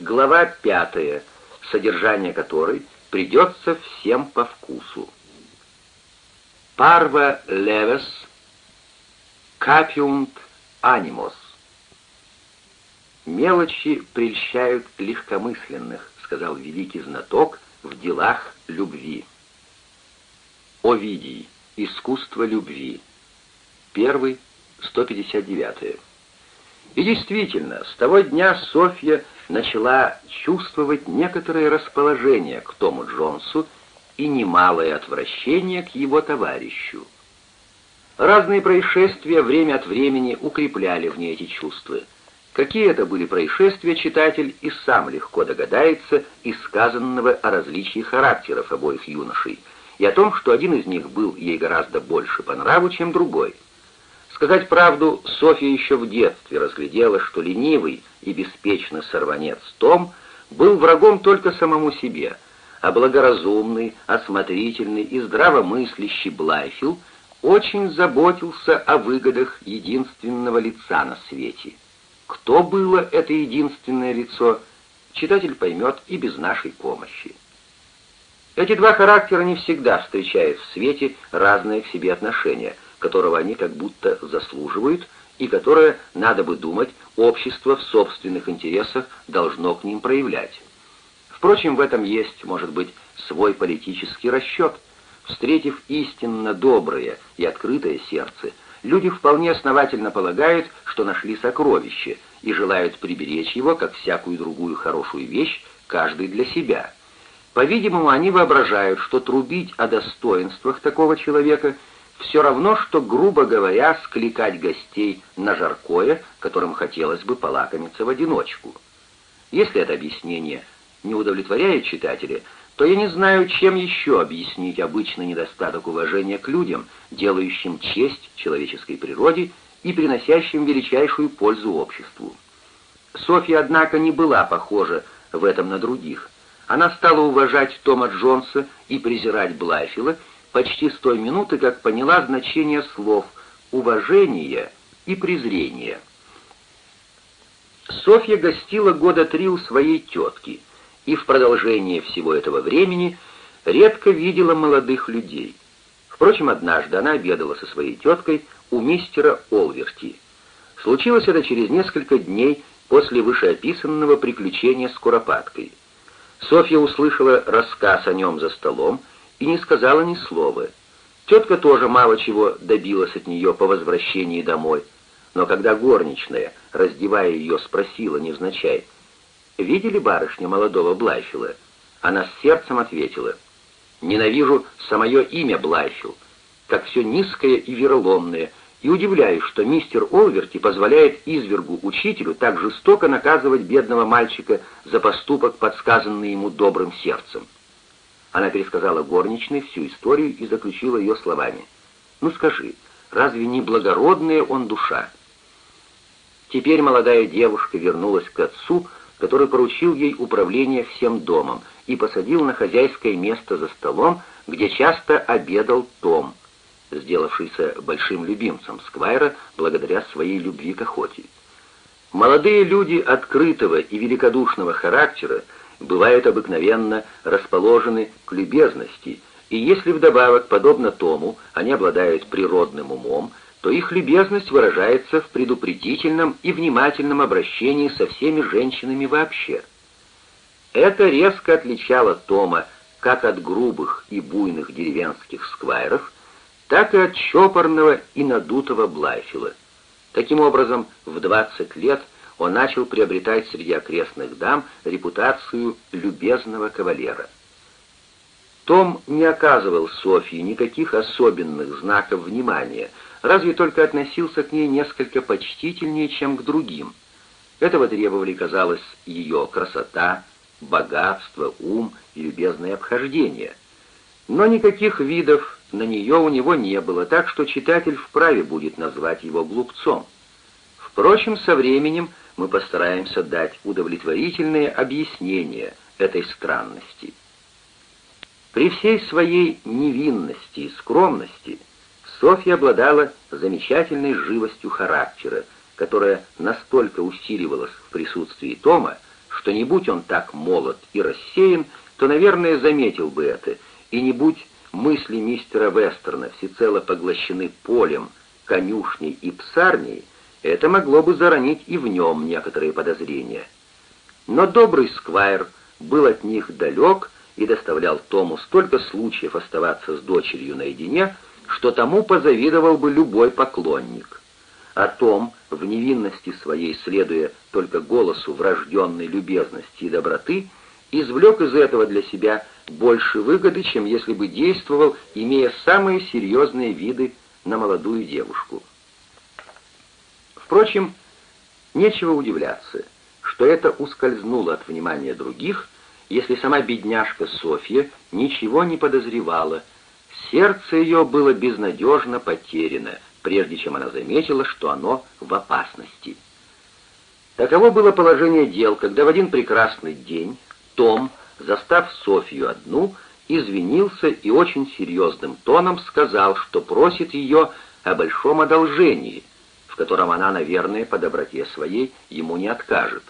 Глава пятая, содержание которой придется всем по вкусу. Парва левес капиунт анимос. Мелочи прельщают легкомысленных, сказал великий знаток в делах любви. Овидий. Искусство любви. Первый, 159. И действительно, с того дня Софья начала чувствовать некоторое расположение к Тому Джонсу и немалое отвращение к его товарищу. Разные происшествия время от времени укрепляли в ней эти чувства. Какие это были происшествия, читатель и сам легко догадается из сказанного о различии характеров обоих юношей и о том, что один из них был ей гораздо больше по нраву, чем другой. Сказать правду, Софья еще в детстве разглядела, что ленивый и беспечный сорванец Том был врагом только самому себе, а благоразумный, осмотрительный и здравомыслящий Блайфилл очень заботился о выгодах единственного лица на свете. Кто было это единственное лицо, читатель поймет и без нашей помощи. Эти два характера не всегда встречают в свете разные к себе отношения, которого они как будто заслуживают и которое, надо бы думать, общество в собственных интересах должно к ним проявлять. Впрочем, в этом есть, может быть, свой политический расчет – Встретив истинно доброе и открытое сердце, люди вполне основательно полагают, что нашли сокровище и желают приберечь его, как всякую другую хорошую вещь, каждый для себя. По-видимому, они воображают, что трубить о достоинствах такого человека все равно, что, грубо говоря, скликать гостей на жаркое, которым хотелось бы полакомиться в одиночку. Если это объяснение не удовлетворяет читателя, то я не знаю, чем еще объяснить обычный недостаток уважения к людям, делающим честь человеческой природе и приносящим величайшую пользу обществу. Софья, однако, не была похожа в этом на других. Она стала уважать Тома Джонса и презирать Блайфила почти с той минуты, как поняла значение слов «уважение» и «презрение». Софья гостила года три у своей тетки — и в продолжение всего этого времени редко видела молодых людей. Впрочем, однажды она обедала со своей теткой у мистера Олверти. Случилось это через несколько дней после вышеописанного приключения с Куропаткой. Софья услышала рассказ о нем за столом и не сказала ни слова. Тетка тоже мало чего добилась от нее по возвращении домой, но когда горничная, раздевая ее, спросила невзначай, «Видели барышня молодого Блайфила?» Она с сердцем ответила, «Ненавижу самое имя Блайфил, как все низкое и вероломное, и удивляюсь, что мистер Олверти позволяет извергу учителю так жестоко наказывать бедного мальчика за поступок, подсказанный ему добрым сердцем». Она пересказала горничной всю историю и заключила ее словами. «Ну скажи, разве не благородная он душа?» Теперь молодая девушка вернулась к отцу, который поручил ей управление всем домом и посадил на хозяйское место за столом, где часто обедал Том, сделавшийся большим любимцем Сквайра благодаря своей любви к охоте. Молодые люди открытого и великодушного характера бывают обыкновенно расположены к любезности, и если вдобавок, подобно Тому, они обладают природным умом, то их любезность выражается в предупредительном и внимательном обращении со всеми женщинами вообще. Это резко отличало Тома как от грубых и буйных деревенских сквайров, так и от чопорного и надутого Блайфила. Таким образом, в 20 лет он начал приобретать среди окрестных дам репутацию любезного кавалера. Том не оказывал Софии никаких особенных знаков внимания — разве только относился к ней несколько почтительнее, чем к другим. Этого требовали, казалось, ее красота, богатство, ум и любезное обхождение. Но никаких видов на нее у него не было, так что читатель вправе будет назвать его глупцом. Впрочем, со временем мы постараемся дать удовлетворительное объяснение этой странности. При всей своей невинности и скромности – Софья обладала замечательной живостью характера, которая настолько усиливалась в присутствии Тома, что не будь он так молод и рассеян, то, наверное, заметил бы это, и не будь мысли мистера Вестерна всецело поглощены полем, конюшней и псарней, это могло бы заронить и в нем некоторые подозрения. Но добрый сквайр был от них далек и доставлял Тому столько случаев оставаться с дочерью наедине, что тому позавидовал бы любой поклонник. А Том, в невинности своей следуя только голосу врожденной любезности и доброты, извлек из этого для себя больше выгоды, чем если бы действовал, имея самые серьезные виды на молодую девушку. Впрочем, нечего удивляться, что это ускользнуло от внимания других, если сама бедняжка Софья ничего не подозревала. Сердце ее было безнадежно потеряно, прежде чем она заметила, что оно в опасности. Таково было положение дел, когда в один прекрасный день том, застав Софью одну, извинился и очень серьезным тоном сказал, что просит ее о большом одолжении, в котором она, наверное, по доброте своей ему не откажет.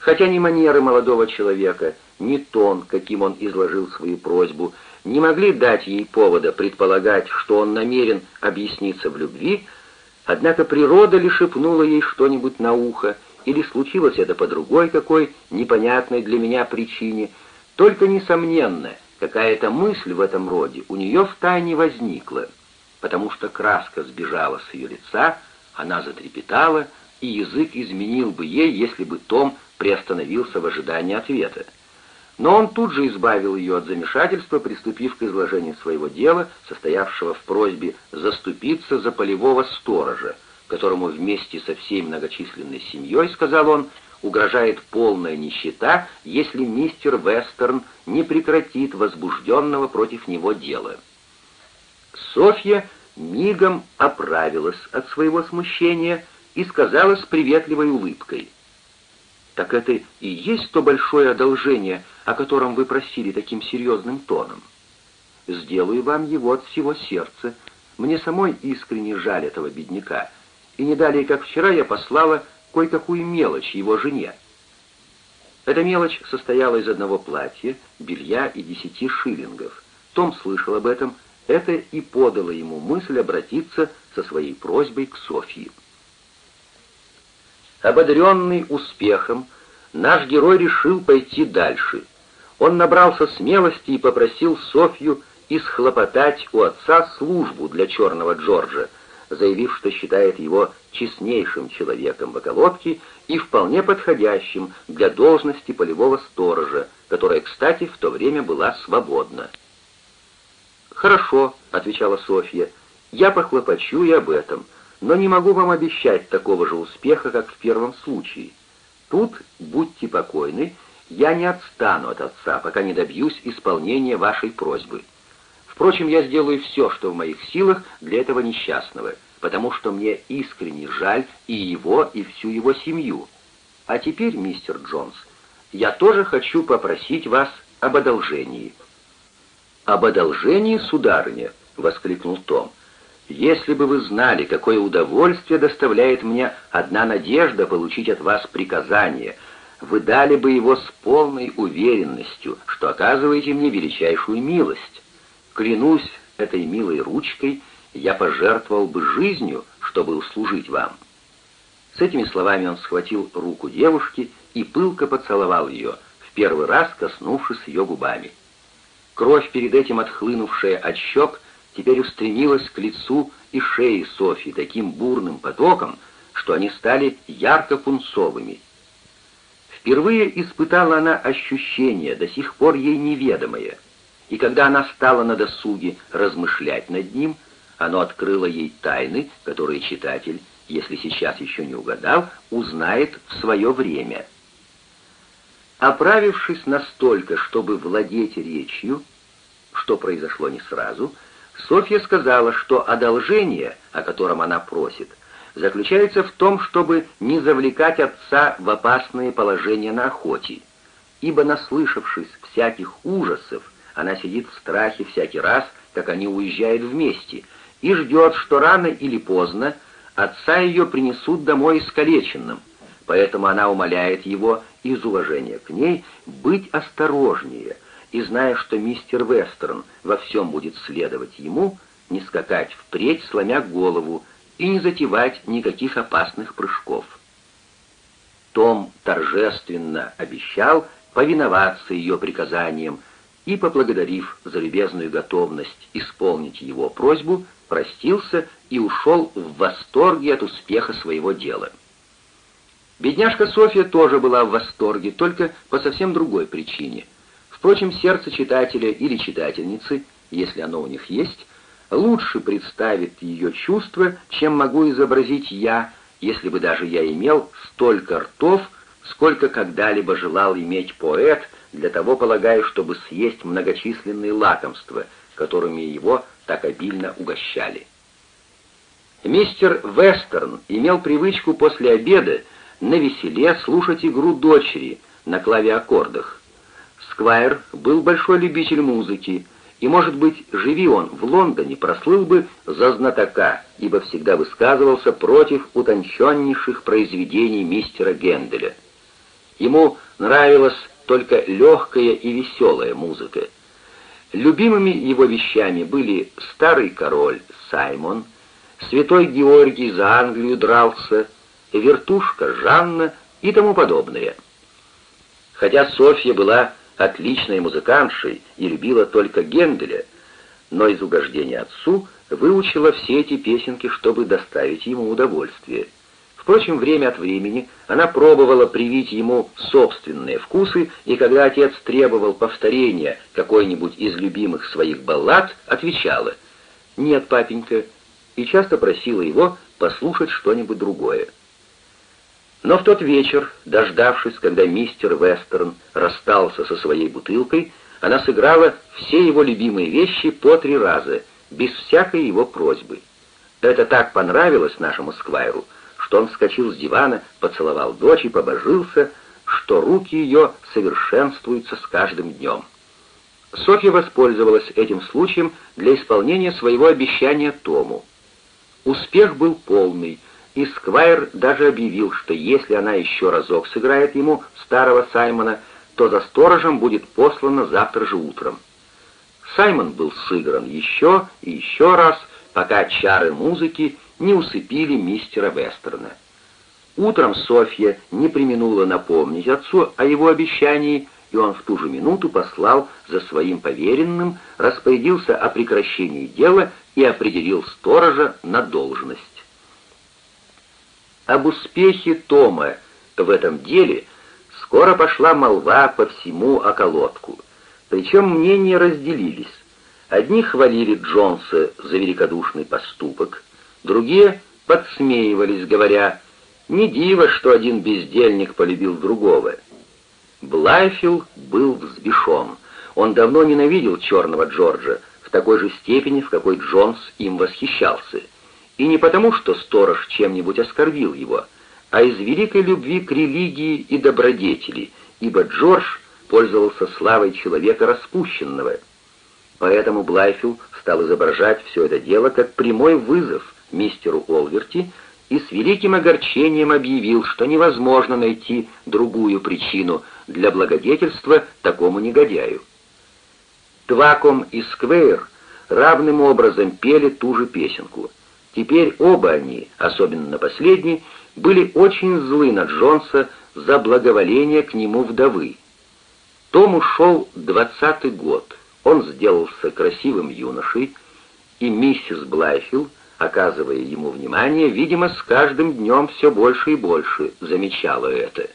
Хотя ни манеры молодого человека, ни тон, каким он изложил свою просьбу, не могли дать ей повода предполагать, что он намерен объясниться в любви, однако природа ли шепнула ей что-нибудь на ухо, или случилось это по другой какой непонятной для меня причине, только, несомненно, какая-то мысль в этом роде у нее втайне возникла, потому что краска сбежала с ее лица, она затрепетала, и язык изменил бы ей, если бы Том приостановился в ожидании ответа. Но он тут же избавил ее от замешательства, приступив к изложению своего дела, состоявшего в просьбе заступиться за полевого сторожа, которому вместе со всей многочисленной семьей, сказал он, угрожает полная нищета, если мистер Вестерн не прекратит возбужденного против него дела. Софья мигом оправилась от своего смущения и сказала с приветливой улыбкой. «Так это и есть то большое одолжение, о котором вы просили таким серьезным тоном. Сделаю вам его от всего сердца. Мне самой искренне жаль этого бедняка, и не далее, как вчера, я послала кое-какую мелочь его жене. Эта мелочь состояла из одного платья, белья и десяти шиллингов. Том слышал об этом, это и подало ему мысль обратиться со своей просьбой к Софии. Ободренный успехом, наш герой решил пойти дальше. Он набрался смелости и попросил Софью исхлопотать у отца службу для черного Джорджа, заявив, что считает его честнейшим человеком в околотке и вполне подходящим для должности полевого сторожа, которая, кстати, в то время была свободна. «Хорошо», — отвечала Софья, — «я похлопочу и об этом, но не могу вам обещать такого же успеха, как в первом случае. Тут будьте покойны, я не отстану от отца, пока не добьюсь исполнения вашей просьбы». Впрочем, я сделаю все, что в моих силах для этого несчастного, потому что мне искренне жаль и его, и всю его семью. А теперь, мистер Джонс, я тоже хочу попросить вас об одолжении». «Об одолжении, сударыня!» — воскликнул Том. «Если бы вы знали, какое удовольствие доставляет мне одна надежда получить от вас приказание, вы дали бы его с полной уверенностью, что оказываете мне величайшую милость». Клянусь этой милой ручкой, я пожертвовал бы жизнью, чтобы услужить вам». С этими словами он схватил руку девушки и пылко поцеловал ее, в первый раз коснувшись ее губами. Кровь, перед этим отхлынувшая от щек, теперь устремилась к лицу и шее Софьи таким бурным потоком, что они стали ярко-пунцовыми. Впервые испытала она ощущение, до сих пор ей неведомое — и когда она стала на досуге размышлять над ним, оно открыло ей тайны, которые читатель, если сейчас еще не угадал, узнает в свое время. Оправившись настолько, чтобы владеть речью, что произошло не сразу, Софья сказала, что одолжение, о котором она просит, заключается в том, чтобы не завлекать отца в опасные положения на охоте, ибо, наслышавшись всяких ужасов, она сидит в страхе всякий раз, как они уезжают вместе, и ждет, что рано или поздно отца ее принесут домой искалеченным, поэтому она умоляет его из уважения к ней быть осторожнее и, зная, что мистер Вестерн во всем будет следовать ему, не скакать впредь, сломя голову, и не затевать никаких опасных прыжков. Том торжественно обещал повиноваться ее приказаниям и, поблагодарив за любезную готовность исполнить его просьбу, простился и ушел в восторге от успеха своего дела. Бедняжка Софья тоже была в восторге, только по совсем другой причине. Впрочем, сердце читателя или читательницы, если оно у них есть, лучше представит ее чувства, чем могу изобразить я, если бы даже я имел столько ртов, сколько когда-либо желал иметь поэт, для того, полагаю, чтобы съесть многочисленные лакомства, которыми его так обильно угощали. Мистер Вестерн имел привычку после обеда на веселе слушать игру дочери на клавиаккордах. Сквайр был большой любитель музыки, и, может быть, живи он в Лондоне, прослыл бы за знатока, ибо всегда высказывался против утонченнейших произведений мистера Генделя. Ему нравилась только легкая и веселая музыка. Любимыми его вещами были «Старый король» Саймон, «Святой Георгий за Англию дрался», «Вертушка» Жанна и тому подобное. Хотя Софья была отличной музыкантшей и любила только Генделя, но из угождения отцу выучила все эти песенки, чтобы доставить ему удовольствие. Впрочем, время от времени она пробовала привить ему собственные вкусы, и когда отец требовал повторения какой-нибудь из любимых своих баллад, отвечала «Нет, папенька», и часто просила его послушать что-нибудь другое. Но в тот вечер, дождавшись, когда мистер Вестерн расстался со своей бутылкой, она сыграла все его любимые вещи по три раза, без всякой его просьбы. Это так понравилось нашему сквайру, что он вскочил с дивана, поцеловал дочь и побожился, что руки ее совершенствуются с каждым днем. Софья воспользовалась этим случаем для исполнения своего обещания Тому. Успех был полный, и Сквайр даже объявил, что если она еще разок сыграет ему старого Саймона, то за сторожем будет послана завтра же утром. Саймон был сыгран еще и еще раз, пока чары музыки не усыпили мистера Вестерна. Утром Софья не применула напомнить отцу о его обещании, и он в ту же минуту послал за своим поверенным, распорядился о прекращении дела и определил сторожа на должность. Об успехе Тома в этом деле скоро пошла молва по всему околотку, причем мнения разделились. Одни хвалили Джонса за великодушный поступок, Другие подсмеивались, говоря, «Не диво, что один бездельник полюбил другого». Блайфилл был взбешен. Он давно ненавидел черного Джорджа в такой же степени, в какой Джонс им восхищался. И не потому, что сторож чем-нибудь оскорбил его, а из великой любви к религии и добродетели, ибо Джордж пользовался славой человека распущенного. Поэтому Блайфилл стал изображать все это дело как прямой вызов мистеру Олверти и с великим огорчением объявил, что невозможно найти другую причину для благодетельства такому негодяю. Тваком и Сквейр равным образом пели ту же песенку. Теперь оба они, особенно последний, были очень злы на Джонса за благоволение к нему вдовы. Том ушел двадцатый год. Он сделался красивым юношей, и миссис Блайфилл оказывая ему внимание, видимо, с каждым днем все больше и больше замечала это.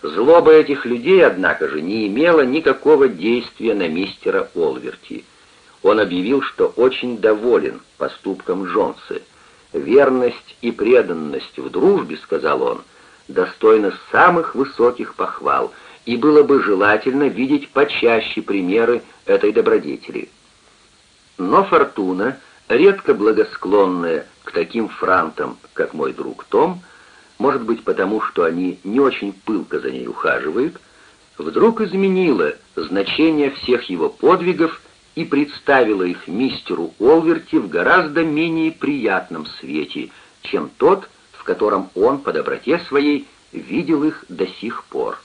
Злоба этих людей, однако же, не имела никакого действия на мистера Олверти. Он объявил, что очень доволен поступком Джонса. «Верность и преданность в дружбе, — сказал он, — достойны самых высоких похвал, и было бы желательно видеть почаще примеры этой добродетели». Но Фортуна редко благосклонная к таким франтам, как мой друг Том, может быть потому, что они не очень пылко за ней ухаживают, вдруг изменила значение всех его подвигов и представила их мистеру Олверти в гораздо менее приятном свете, чем тот, в котором он по доброте своей видел их до сих пор.